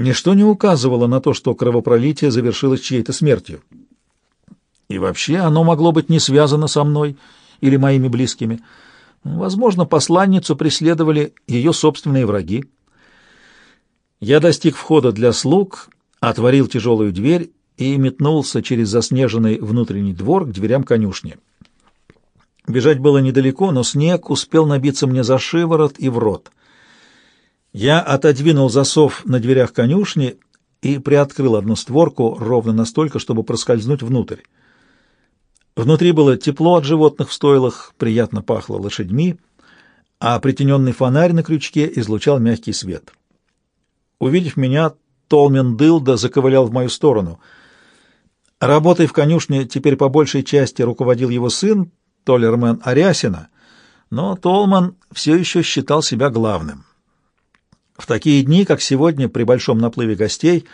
Ничто не указывало на то, что кровопролитие завершилось чьей-то смертью. И вообще оно могло быть не связано со мной или моими близкими. Возможно, посланницу преследовали ее собственные враги. Я достиг входа для слуг, отворил тяжелую дверь и метнулся через заснеженный внутренний двор к дверям конюшни. Бежать было недалеко, но снег успел набиться мне за шиворот и в рот. Я отодвинул засов на дверях конюшни и приоткрыл одну створку ровно настолько, чтобы проскользнуть внутрь. Внутри было тепло от животных в стойлах, приятно пахло лошадьми, а притененный фонарь на крючке излучал мягкий свет. Увидев меня, Толмен Дылда заковылял в мою сторону. Работой в конюшне теперь по большей части руководил его сын, Толлермен Арясина, но Толман все еще считал себя главным. В такие дни, как сегодня, при большом наплыве гостей,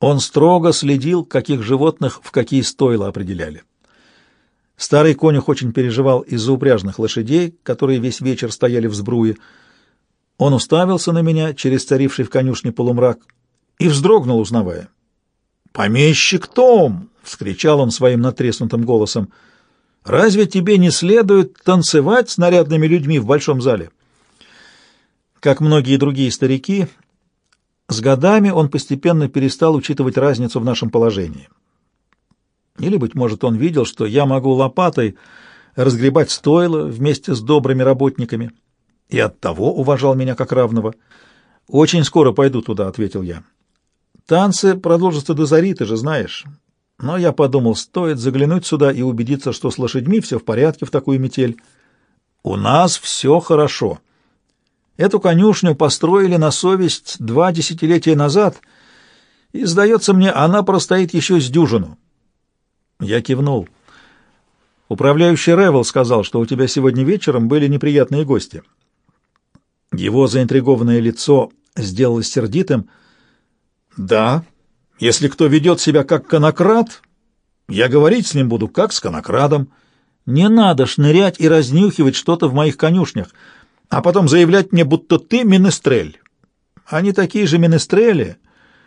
он строго следил, каких животных в какие стойла определяли. Старый конюх очень переживал из-за упряжных лошадей, которые весь вечер стояли в сбруе. Он уставился на меня через царивший в конюшне полумрак и вздрогнул, узнавая. «Помещик Том!» — вскричал он своим натреснутым голосом. «Разве тебе не следует танцевать с нарядными людьми в большом зале?» Как многие другие старики, с годами он постепенно перестал учитывать разницу в нашем положении. Или, быть может, он видел, что я могу лопатой разгребать стойло вместе с добрыми работниками, и оттого уважал меня как равного. «Очень скоро пойду туда», — ответил я. «Танцы продолжатся до зари, ты же знаешь. Но я подумал, стоит заглянуть сюда и убедиться, что с лошадьми все в порядке в такую метель. У нас все хорошо. Эту конюшню построили на совесть два десятилетия назад, и, сдается мне, она простоит еще с дюжину». Я кивнул. Управляющий Ревел сказал, что у тебя сегодня вечером были неприятные гости. Его заинтригованное лицо сделалось сердитым. «Да, если кто ведет себя как конокрад, я говорить с ним буду как с конокрадом. Не надо шнырять и разнюхивать что-то в моих конюшнях, а потом заявлять мне, будто ты менестрель. Они такие же менестрели,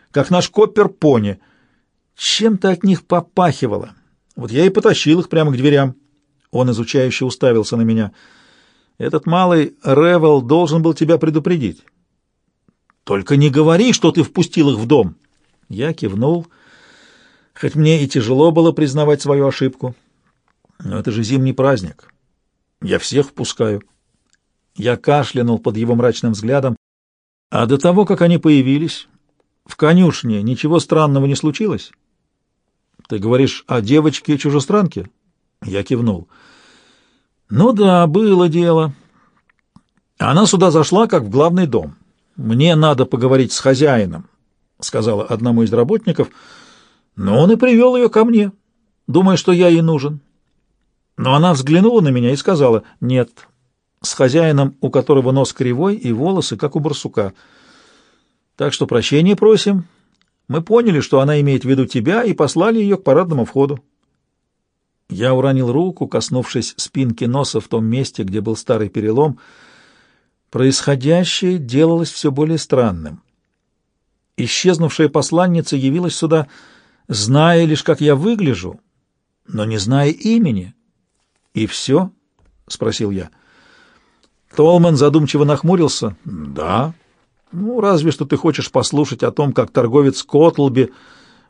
как наш коппер-пони. Чем-то от них попахивало». Вот я и потащил их прямо к дверям. Он изучающе уставился на меня. Этот малый Ревел должен был тебя предупредить. Только не говори, что ты впустил их в дом. Я кивнул, хоть мне и тяжело было признавать свою ошибку. Но это же зимний праздник. Я всех впускаю. Я кашлянул под его мрачным взглядом. А до того, как они появились, в конюшне ничего странного не случилось? Ты говоришь о девочке-чужестранке? Я кивнул. Ну да, было дело. Она сюда зашла, как в главный дом. Мне надо поговорить с хозяином, сказала одному из работников. Но он и привел ее ко мне, думая, что я ей нужен. Но она взглянула на меня и сказала, нет, с хозяином, у которого нос кривой и волосы, как у барсука. Так что прощения просим, мы поняли, что она имеет в виду тебя, и послали ее к парадному входу. Я уронил руку, коснувшись спинки носа в том месте, где был старый перелом. Происходящее делалось все более странным. Исчезнувшая посланница явилась сюда, зная лишь, как я выгляжу, но не зная имени. «И все?» — спросил я. Толман задумчиво нахмурился. «Да». Ну, разве что ты хочешь послушать о том, как торговец Котлби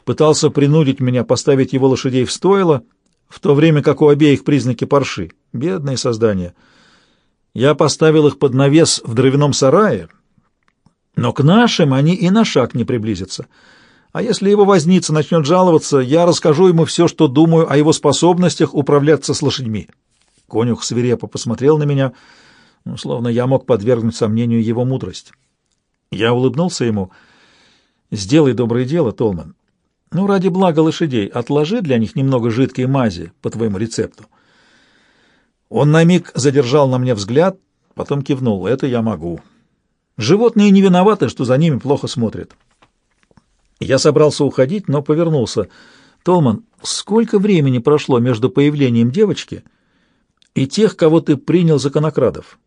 пытался принудить меня поставить его лошадей в стойло, в то время как у обеих признаки парши. Бедные создания. Я поставил их под навес в дровяном сарае, но к нашим они и на шаг не приблизятся. А если его возница начнет жаловаться, я расскажу ему все, что думаю о его способностях управляться с лошадьми. Конюх свирепо посмотрел на меня, словно я мог подвергнуть сомнению его мудрость. Я улыбнулся ему. «Сделай доброе дело, Толман. Ну, ради блага лошадей, отложи для них немного жидкой мази по твоему рецепту». Он на миг задержал на мне взгляд, потом кивнул. «Это я могу. Животные не виноваты, что за ними плохо смотрят». Я собрался уходить, но повернулся. «Толман, сколько времени прошло между появлением девочки и тех, кого ты принял за конокрадов?»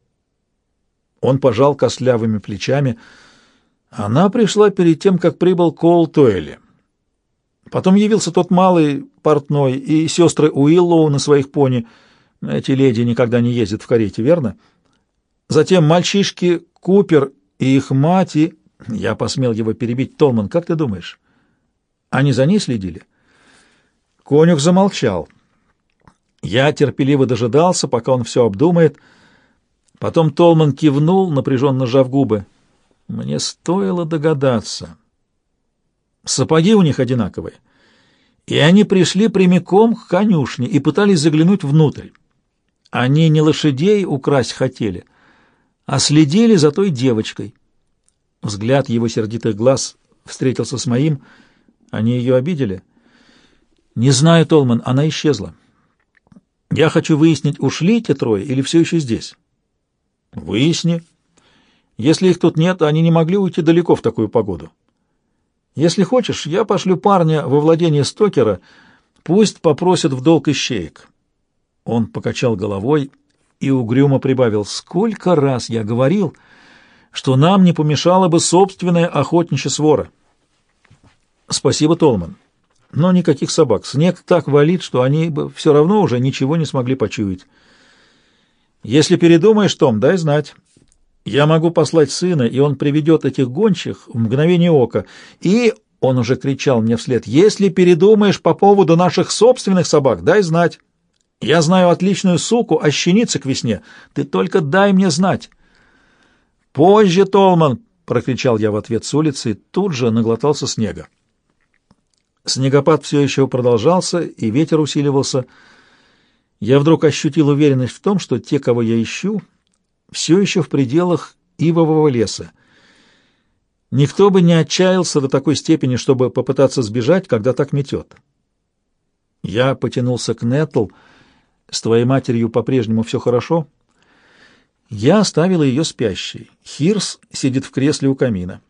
Он пожал костлявыми плечами — Она пришла перед тем, как прибыл Коул Тойли. Потом явился тот малый портной и сестры Уиллоу на своих пони. Эти леди никогда не ездят в карете, верно? Затем мальчишки Купер и их мать, и... Я посмел его перебить. Толман, как ты думаешь? Они за ней следили? Конюх замолчал. Я терпеливо дожидался, пока он все обдумает. Потом Толман кивнул, напряженно сжав губы. Мне стоило догадаться. Сапоги у них одинаковые. И они пришли прямиком к конюшне и пытались заглянуть внутрь. Они не лошадей украсть хотели, а следили за той девочкой. Взгляд его сердитых глаз встретился с моим. Они ее обидели? Не знаю, Толман, она исчезла. Я хочу выяснить, ушли те трое или все еще здесь. Выясни. Если их тут нет, они не могли уйти далеко в такую погоду. Если хочешь, я пошлю парня во владение Стокера, пусть попросят в долг ищеек. Он покачал головой и угрюмо прибавил, сколько раз я говорил, что нам не помешала бы собственная охотничья свора. Спасибо, Толман. Но никаких собак. Снег так валит, что они бы все равно уже ничего не смогли почуять. Если передумаешь, Том, дай знать. Я могу послать сына, и он приведет этих гончих в мгновение ока. И, — он уже кричал мне вслед, — если передумаешь по поводу наших собственных собак, дай знать. Я знаю отличную суку, ощеницы к весне. Ты только дай мне знать. Позже, Толман, — прокричал я в ответ с улицы, и тут же наглотался снега. Снегопад все еще продолжался, и ветер усиливался. Я вдруг ощутил уверенность в том, что те, кого я ищу, все еще в пределах ивового леса. Никто бы не отчаялся до такой степени, чтобы попытаться сбежать, когда так метет. Я потянулся к Нетл. «С твоей матерью по-прежнему все хорошо?» Я оставила ее спящей. Хирс сидит в кресле у камина.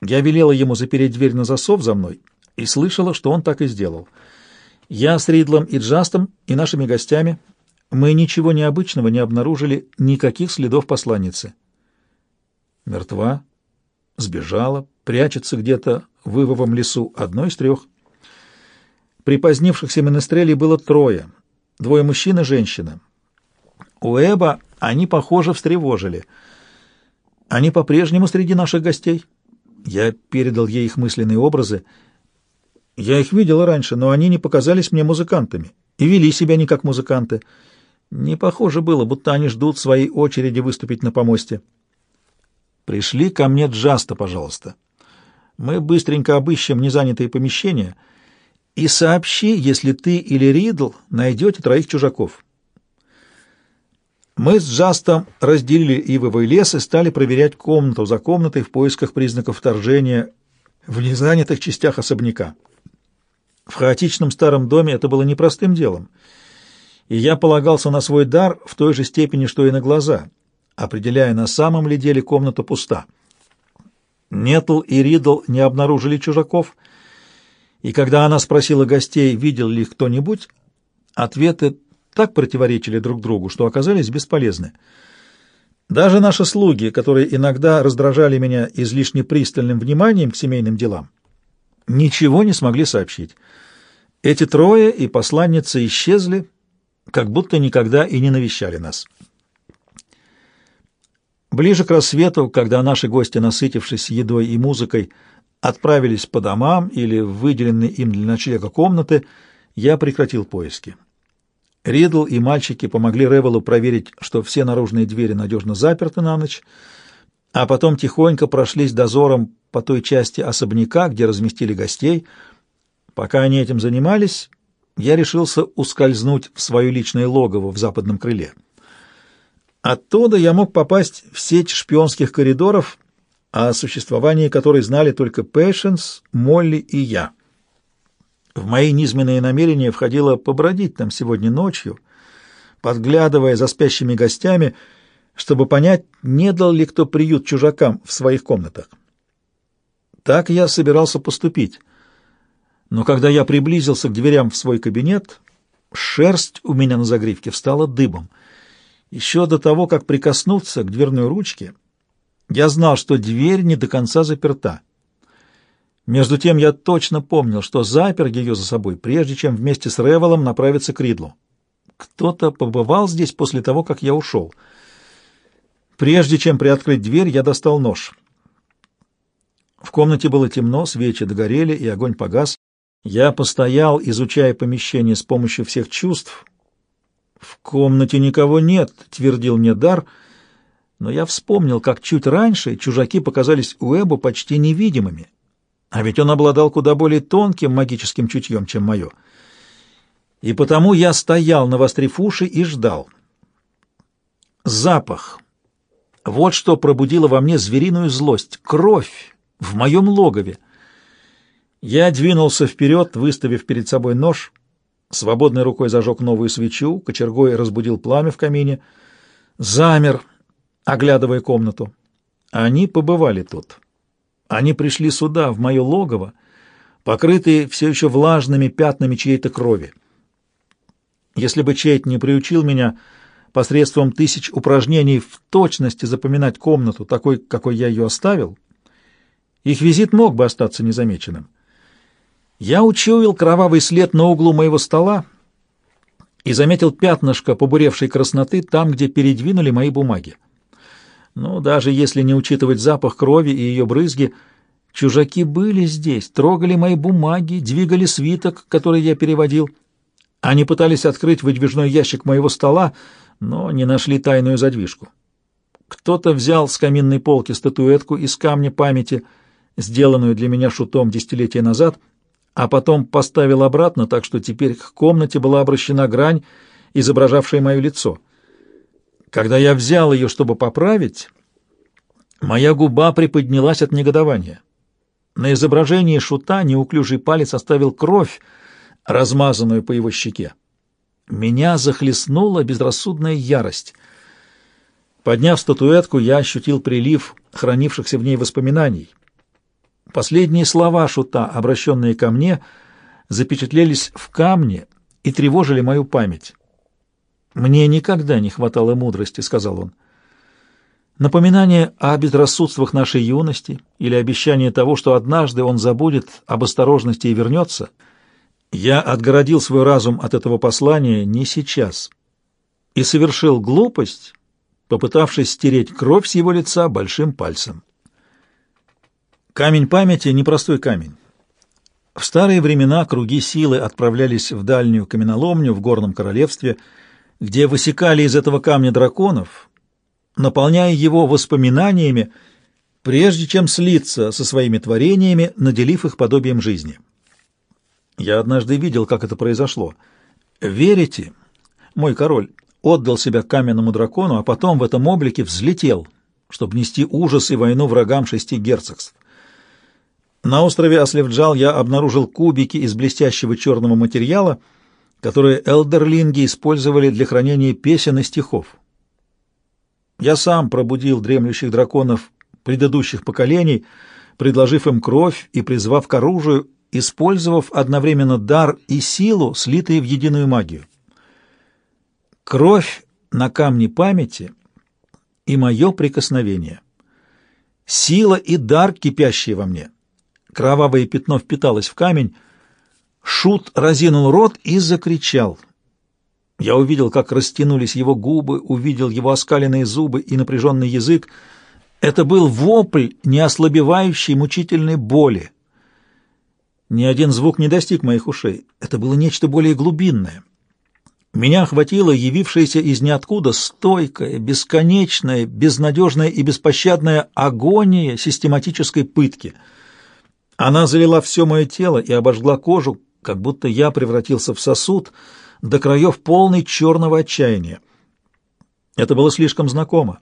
Я велела ему запереть дверь на засов за мной и слышала, что он так и сделал. Я с Ридлом и Джастом и нашими гостями мы ничего необычного не обнаружили, никаких следов посланницы. Мертва, сбежала, прячется где-то в Ивовом лесу, одно из трех. Припозднившихся менестрелей было трое, двое мужчин и женщина. У Эба они, похоже, встревожили. Они по-прежнему среди наших гостей. Я передал ей их мысленные образы. Я их видел раньше, но они не показались мне музыкантами и вели себя не как музыканты. Не похоже было, будто они ждут своей очереди выступить на помосте. Пришли ко мне Джаста, пожалуйста. Мы быстренько обыщем незанятые помещения и сообщи, если ты или Ридл найдете троих чужаков. Мы с Джастом разделили ивовый лес и стали проверять комнату за комнатой в поисках признаков вторжения в незанятых частях особняка. В хаотичном старом доме это было непростым делом — и я полагался на свой дар в той же степени, что и на глаза, определяя, на самом ли деле комната пуста. Нетл и Ридл не обнаружили чужаков, и когда она спросила гостей, видел ли их кто-нибудь, ответы так противоречили друг другу, что оказались бесполезны. Даже наши слуги, которые иногда раздражали меня излишне пристальным вниманием к семейным делам, ничего не смогли сообщить. Эти трое и посланница исчезли, как будто никогда и не навещали нас. Ближе к рассвету, когда наши гости, насытившись едой и музыкой, отправились по домам или в выделенные им для ночлега комнаты, я прекратил поиски. Ридл и мальчики помогли Ревелу проверить, что все наружные двери надежно заперты на ночь, а потом тихонько прошлись дозором по той части особняка, где разместили гостей. Пока они этим занимались, я решился ускользнуть в свое личное логово в западном крыле. Оттуда я мог попасть в сеть шпионских коридоров, о существовании которой знали только Пэшенс, Молли и я. В мои низменные намерения входило побродить там сегодня ночью, подглядывая за спящими гостями, чтобы понять, не дал ли кто приют чужакам в своих комнатах. Так я собирался поступить — но когда я приблизился к дверям в свой кабинет, шерсть у меня на загривке встала дыбом. Еще до того, как прикоснуться к дверной ручке, Я знал, что дверь не до конца заперта. Между тем я точно помнил, что запер ее за собой, прежде чем вместе с Ревелом направиться к Ридлу. Кто-то побывал здесь после того, как я ушел. Прежде чем приоткрыть дверь, я достал нож. В комнате было темно, свечи догорели, и огонь погас. Я постоял, изучая помещение с помощью всех чувств. «В комнате никого нет», — твердил мне Дар, но я вспомнил, как чуть раньше чужаки показались Уэбу почти невидимыми. А ведь он обладал куда более тонким магическим чутьем, чем мое. И потому я стоял, навострив уши, и ждал. Запах. Вот что пробудило во мне звериную злость. Кровь в моем логове. Я двинулся вперед, выставив перед собой нож, свободной рукой зажег новую свечу, кочергой разбудил пламя в камине, замер, оглядывая комнату. Они побывали тут. Они пришли сюда, в мое логово, покрытые все еще влажными пятнами чьей-то крови. Если бы Чейт не приучил меня посредством тысяч упражнений в точности запоминать комнату такой, какой я ее оставил, их визит мог бы остаться незамеченным. Я учуял кровавый след на углу моего стола и заметил пятнышко побуревшей красноты там, где передвинули мои бумаги. Но даже если не учитывать запах крови и ее брызги, чужаки были здесь, трогали мои бумаги, двигали свиток, который я переводил. Они пытались открыть выдвижной ящик моего стола, но не нашли тайную задвижку. Кто-то взял с каминной полки статуэтку из камня памяти, сделанную для меня шутом десятилетия назад, а потом поставил обратно, так что теперь к комнате была обращена грань, изображавшая мое лицо — когда я взял ее, чтобы поправить, моя губа приподнялась от негодования. На изображении шута неуклюжий палец оставил кровь, размазанную по его щеке. Меня захлестнула безрассудная ярость. Подняв статуэтку, я ощутил прилив хранившихся в ней воспоминаний. Последние слова шута, обращенные ко мне, запечатлелись в камне и тревожили мою память. «Мне никогда не хватало мудрости», — сказал он. Напоминание о безрассудствах нашей юности или обещание того, что однажды он забудет об осторожности и вернется, я отгородил свой разум от этого послания не сейчас и совершил глупость, попытавшись стереть кровь с его лица большим пальцем. Камень памяти — непростой камень. В старые времена круги силы отправлялись в дальнюю каменоломню в горном королевстве — где высекали из этого камня драконов, наполняя его воспоминаниями, прежде чем слиться со своими творениями, наделив их подобием жизни. Я однажды видел, как это произошло. Верите? Мой король отдал себя каменному дракону, а потом в этом облике взлетел, чтобы нести ужас и войну врагам шести герцогств. На острове Аслевджал я обнаружил кубики из блестящего черного материала — которые элдерлинги использовали для хранения песен и стихов. Я сам пробудил дремлющих драконов предыдущих поколений, предложив им кровь и призвав к оружию, использовав одновременно дар и силу, слитые в единую магию. Кровь на камне памяти и мое прикосновение. Сила и дар, кипящие во мне. Кровавое пятно впиталось в камень, Шут разинул рот и закричал. Я увидел, как растянулись его губы, увидел его оскаленные зубы и напряженный язык. Это был вопль, не ослабевающий мучительной боли. Ни один звук не достиг моих ушей. Это было нечто более глубинное. Меня охватила явившаяся из ниоткуда стойкая, бесконечная, безнадежная и беспощадная агония систематической пытки. Она залила все мое тело и обожгла кожу, как будто я превратился в сосуд до краев полный черного отчаяния. Это было слишком знакомо,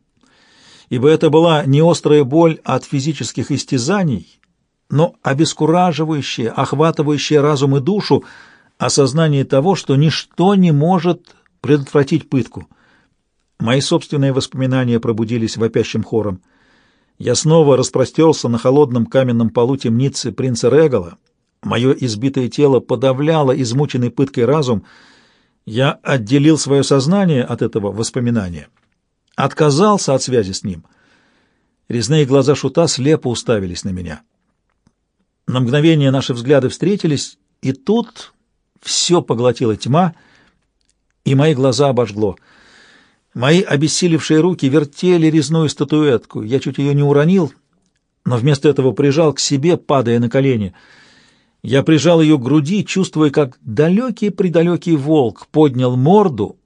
ибо это была не острая боль от физических истязаний, но обескураживающее, охватывающее разум и душу осознание того, что ничто не может предотвратить пытку. Мои собственные воспоминания пробудились вопящим хором. Я снова распростерся на холодном каменном полу темницы принца Регала, Мое избитое тело подавляло измученный пыткой разум. Я отделил свое сознание от этого воспоминания, отказался от связи с ним. Резные глаза шута слепо уставились на меня. На мгновение наши взгляды встретились, и тут все поглотила тьма, и мои глаза обожгло. Мои обессилевшие руки вертели резную статуэтку. Я чуть ее не уронил, но вместо этого прижал к себе, падая на колени. Я прижал ее к груди, чувствуя, как далекий-предалекий волк поднял морду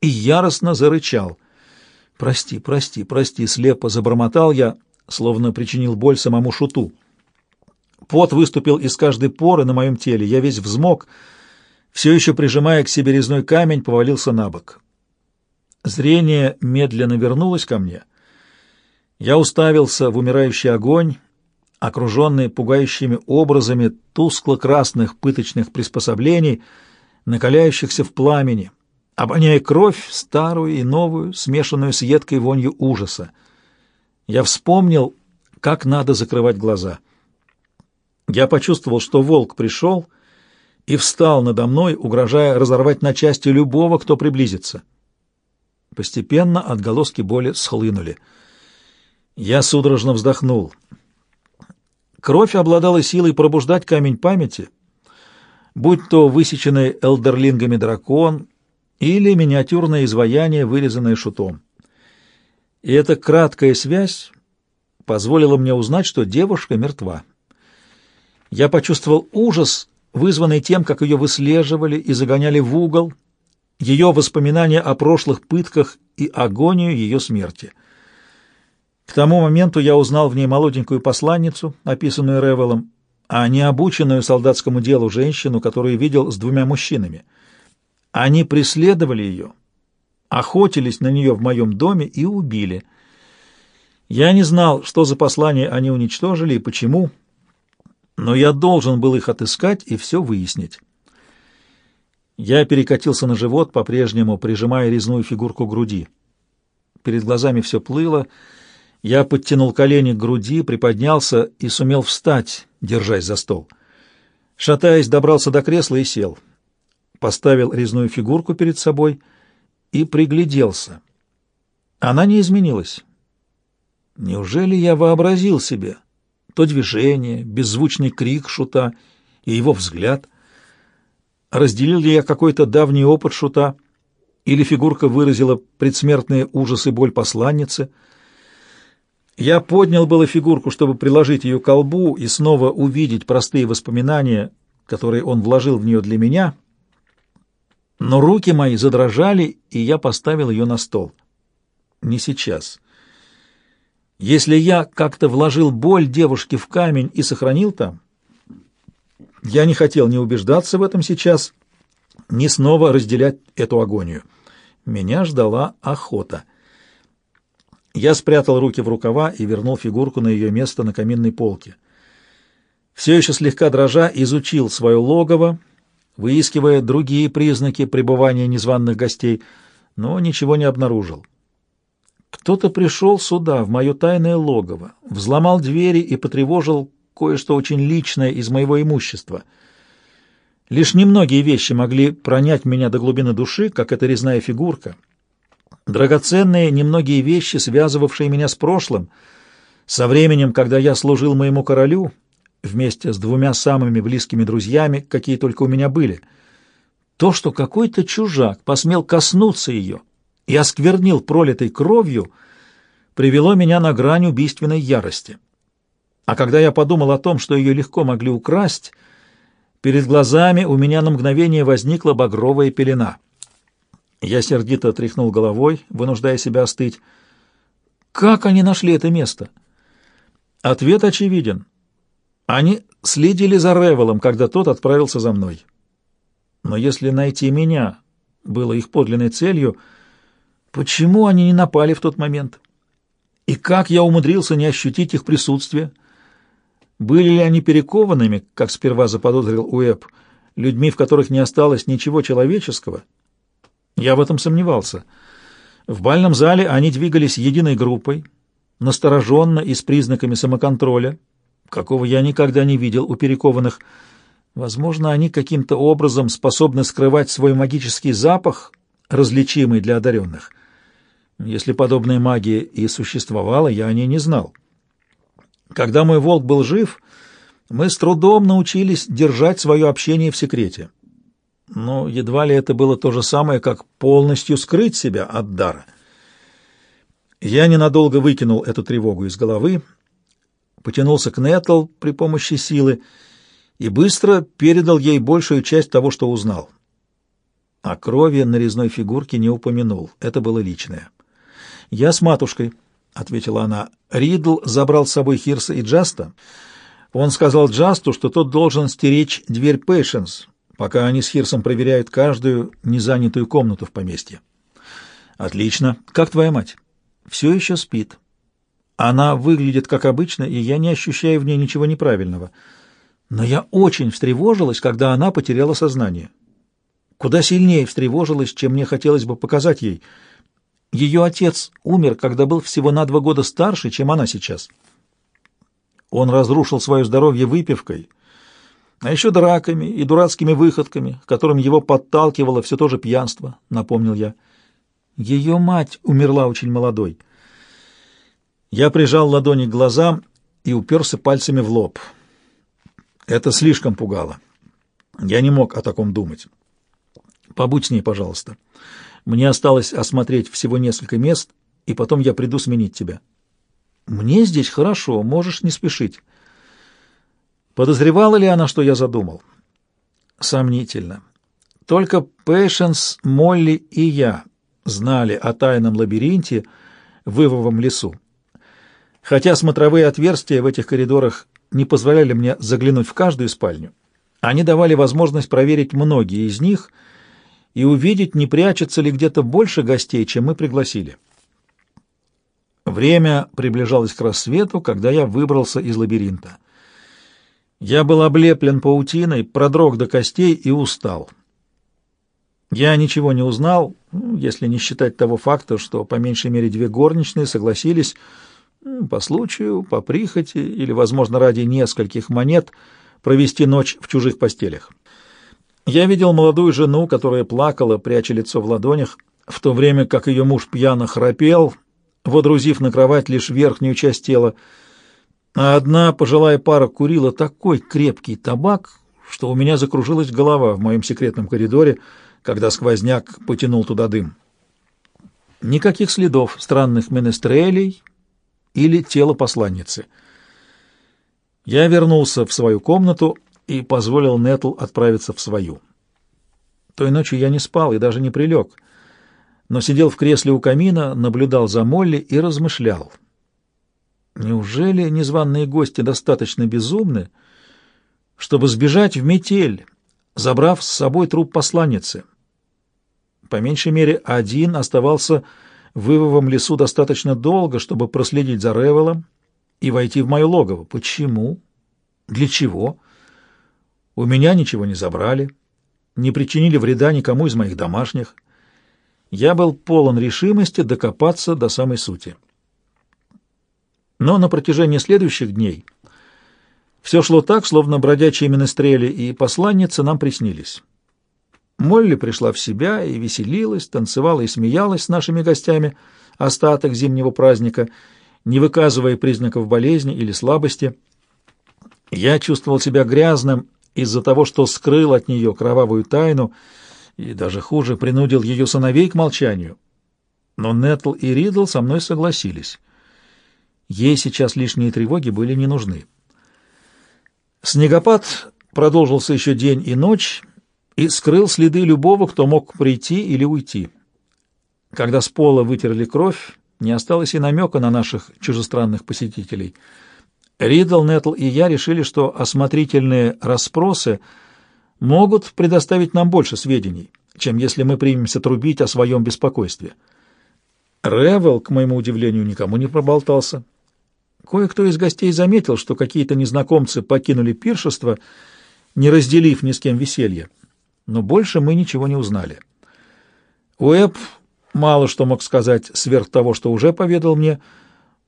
и яростно зарычал. «Прости, прости, прости!» — слепо забормотал я, словно причинил боль самому шуту. Пот выступил из каждой поры на моем теле, я весь взмок, все еще прижимая к себе резной камень, повалился на бок. Зрение медленно вернулось ко мне. Я уставился в умирающий огонь, окруженный пугающими образами тускло-красных пыточных приспособлений, накаляющихся в пламени, обоняя кровь, старую и новую, смешанную с едкой вонью ужаса. Я вспомнил, как надо закрывать глаза. Я почувствовал, что волк пришел и встал надо мной, угрожая разорвать на части любого, кто приблизится. Постепенно отголоски боли схлынули. Я судорожно вздохнул. Кровь обладала силой пробуждать камень памяти, будь то высеченный элдерлингами дракон или миниатюрное изваяние, вырезанное шутом. И эта краткая связь позволила мне узнать, что девушка мертва. Я почувствовал ужас, вызванный тем, как ее выслеживали и загоняли в угол, ее воспоминания о прошлых пытках и агонию ее смерти. К тому моменту я узнал в ней молоденькую посланницу, описанную Ревелом, а не обученную солдатскому делу женщину, которую видел с двумя мужчинами. Они преследовали ее, охотились на нее в моем доме и убили. Я не знал, что за послание они уничтожили и почему, но я должен был их отыскать и все выяснить. Я перекатился на живот, по-прежнему прижимая резную фигурку к груди. Перед глазами все плыло. Я подтянул колени к груди, приподнялся и сумел встать, держась за стол. Шатаясь, добрался до кресла и сел. Поставил резную фигурку перед собой и пригляделся. Она не изменилась. Неужели я вообразил себе то движение, беззвучный крик шута и его взгляд — Разделил ли я какой-то давний опыт шута, или фигурка выразила предсмертные ужасы и боль посланницы? Я поднял было фигурку, чтобы приложить ее к колбу и снова увидеть простые воспоминания, которые он вложил в нее для меня, но руки мои задрожали, и я поставил ее на стол. Не сейчас. Если я как-то вложил боль девушки в камень и сохранил там, я не хотел ни убеждаться в этом сейчас, ни снова разделять эту агонию. Меня ждала охота. Я спрятал руки в рукава и вернул фигурку на ее место на каминной полке. Все еще слегка дрожа изучил свое логово, выискивая другие признаки пребывания незваных гостей, но ничего не обнаружил. Кто-то пришел сюда, в мое тайное логово, взломал двери и потревожил кое-что очень личное из моего имущества. Лишь немногие вещи могли пронять меня до глубины души, как эта резная фигурка. Драгоценные немногие вещи, связывавшие меня с прошлым, со временем, когда я служил моему королю, вместе с двумя самыми близкими друзьями, какие только у меня были. То, что какой-то чужак посмел коснуться ее и осквернил пролитой кровью, привело меня на грань убийственной ярости. А когда я подумал о том, что ее легко могли украсть, перед глазами у меня на мгновение возникла багровая пелена. Я сердито тряхнул головой, вынуждая себя остыть. Как они нашли это место? Ответ очевиден. Они следили за Ревелом, когда тот отправился за мной. Но если найти меня было их подлинной целью, почему они не напали в тот момент? И как я умудрился не ощутить их присутствие? Были ли они перекованными, как сперва заподозрил Уэб, людьми, в которых не осталось ничего человеческого? Я в этом сомневался. В бальном зале они двигались единой группой, настороженно и с признаками самоконтроля, какого я никогда не видел у перекованных. Возможно, они каким-то образом способны скрывать свой магический запах, различимый для одаренных. Если подобная магия и существовала, я о ней не знал. Когда мой волк был жив, мы с трудом научились держать свое общение в секрете. Но едва ли это было то же самое, как полностью скрыть себя от дара. Я ненадолго выкинул эту тревогу из головы, потянулся к Нетл при помощи силы и быстро передал ей большую часть того, что узнал. О крови на резной фигурке не упомянул, это было личное. «Я с матушкой», — ответила она. «Ридл забрал с собой Хирса и Джаста. Он сказал Джасту, что тот должен стеречь дверь Пэйшенс, пока они с Хирсом проверяют каждую незанятую комнату в поместье». «Отлично. Как твоя мать?» «Все еще спит. Она выглядит как обычно, и я не ощущаю в ней ничего неправильного. Но я очень встревожилась, когда она потеряла сознание. Куда сильнее встревожилась, чем мне хотелось бы показать ей — ее отец умер, когда был всего на два года старше, чем она сейчас. Он разрушил свое здоровье выпивкой, а еще драками и дурацкими выходками, которым его подталкивало все то же пьянство, напомнил я. Ее мать умерла очень молодой. Я прижал ладони к глазам и уперся пальцами в лоб. Это слишком пугало. Я не мог о таком думать. Побудь с ней, пожалуйста. Мне осталось осмотреть всего несколько мест, и потом я приду сменить тебя. Мне здесь хорошо, можешь не спешить. Подозревала ли она, что я задумал? Сомнительно. Только Пэшенс, Молли и я знали о тайном лабиринте в Ивовом лесу. Хотя смотровые отверстия в этих коридорах не позволяли мне заглянуть в каждую спальню, они давали возможность проверить многие из них — и увидеть, не прячется ли где-то больше гостей, чем мы пригласили. Время приближалось к рассвету, когда я выбрался из лабиринта. Я был облеплен паутиной, продрог до костей и устал. Я ничего не узнал, ну, если не считать того факта, что по меньшей мере две горничные согласились по случаю, по прихоти или, возможно, ради нескольких монет провести ночь в чужих постелях. Я видел молодую жену, которая плакала, пряча лицо в ладонях, в то время как ее муж пьяно храпел, водрузив на кровать лишь верхнюю часть тела, а одна пожилая пара курила такой крепкий табак, что у меня закружилась голова в моем секретном коридоре, когда сквозняк потянул туда дым. Никаких следов странных менестрелей или тела посланницы. Я вернулся в свою комнату и позволил Нетл отправиться в свою. Той ночью я не спал и даже не прилег, но сидел в кресле у камина, наблюдал за Молли и размышлял. Неужели незваные гости достаточно безумны, чтобы сбежать в метель, забрав с собой труп посланницы? По меньшей мере, один оставался в Ивовом лесу достаточно долго, чтобы проследить за Ревелом и войти в мое логово. Почему? Для чего? — у меня ничего не забрали, не причинили вреда никому из моих домашних. Я был полон решимости докопаться до самой сути. Но на протяжении следующих дней все шло так, словно бродячие менестрели и посланницы нам приснились. Молли пришла в себя и веселилась, танцевала и смеялась с нашими гостями остаток зимнего праздника, не выказывая признаков болезни или слабости. Я чувствовал себя грязным из-за того, что скрыл от нее кровавую тайну и, даже хуже, принудил ее сыновей к молчанию. Но Нетл и Ридл со мной согласились. Ей сейчас лишние тревоги были не нужны. Снегопад продолжился еще день и ночь и скрыл следы любого, кто мог прийти или уйти. Когда с пола вытерли кровь, не осталось и намека на наших чужестранных посетителей — Ридл, Нетл и я решили, что осмотрительные расспросы могут предоставить нам больше сведений, чем если мы примемся трубить о своем беспокойстве. Ревел, к моему удивлению, никому не проболтался. Кое-кто из гостей заметил, что какие-то незнакомцы покинули пиршество, не разделив ни с кем веселье, но больше мы ничего не узнали. Уэб мало что мог сказать сверх того, что уже поведал мне, —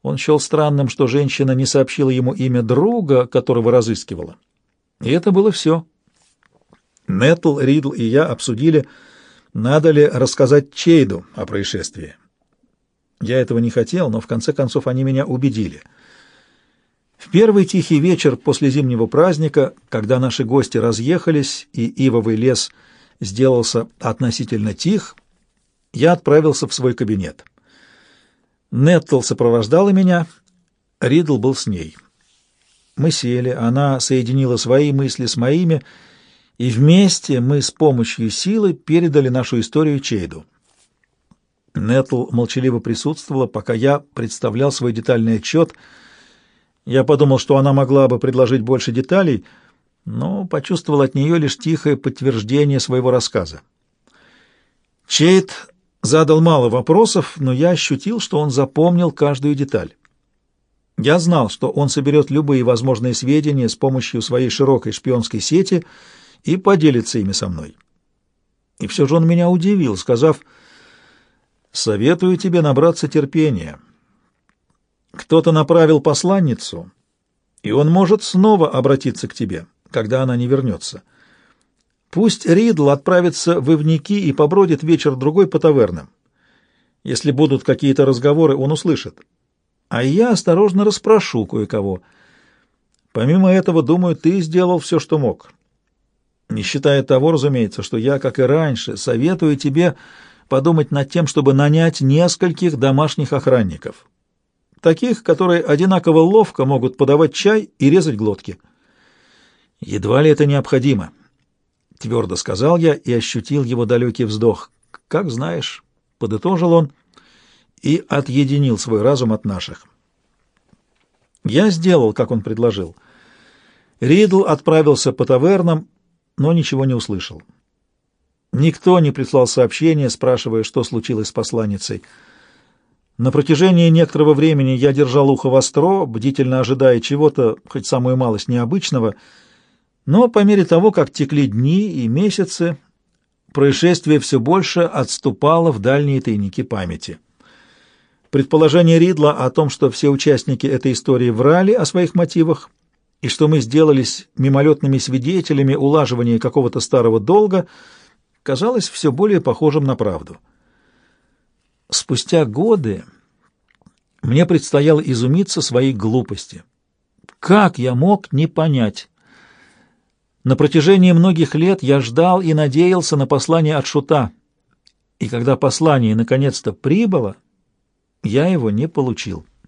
он счел странным, что женщина не сообщила ему имя друга, которого разыскивала. И это было все. Нетл, Ридл и я обсудили, надо ли рассказать Чейду о происшествии. Я этого не хотел, но в конце концов они меня убедили. В первый тихий вечер после зимнего праздника, когда наши гости разъехались и ивовый лес сделался относительно тих, я отправился в свой кабинет. Неттл сопровождала меня, Ридл был с ней. Мы сели, она соединила свои мысли с моими, и вместе мы с помощью силы передали нашу историю Чейду. Нетл молчаливо присутствовала, пока я представлял свой детальный отчет. Я подумал, что она могла бы предложить больше деталей, но почувствовал от нее лишь тихое подтверждение своего рассказа. Чейд задал мало вопросов, но я ощутил, что он запомнил каждую деталь. Я знал, что он соберет любые возможные сведения с помощью своей широкой шпионской сети и поделится ими со мной. И все же он меня удивил, сказав, «Советую тебе набраться терпения. Кто-то направил посланницу, и он может снова обратиться к тебе, когда она не вернется». Пусть Ридл отправится в Ивники и побродит вечер-другой по тавернам. Если будут какие-то разговоры, он услышит. А я осторожно расспрошу кое-кого. Помимо этого, думаю, ты сделал все, что мог. Не считая того, разумеется, что я, как и раньше, советую тебе подумать над тем, чтобы нанять нескольких домашних охранников. Таких, которые одинаково ловко могут подавать чай и резать глотки. Едва ли это необходимо твердо сказал я и ощутил его далекий вздох. «Как знаешь», — подытожил он и отъединил свой разум от наших. Я сделал, как он предложил. Ридл отправился по тавернам, но ничего не услышал. Никто не прислал сообщения, спрашивая, что случилось с посланницей. На протяжении некоторого времени я держал ухо востро, бдительно ожидая чего-то, хоть самую малость необычного — но по мере того, как текли дни и месяцы, происшествие все больше отступало в дальние тайники памяти. Предположение Ридла о том, что все участники этой истории врали о своих мотивах, и что мы сделались мимолетными свидетелями улаживания какого-то старого долга, казалось все более похожим на правду. Спустя годы мне предстояло изумиться своей глупости. Как я мог не понять, на протяжении многих лет я ждал и надеялся на послание от Шута, и когда послание наконец-то прибыло, я его не получил.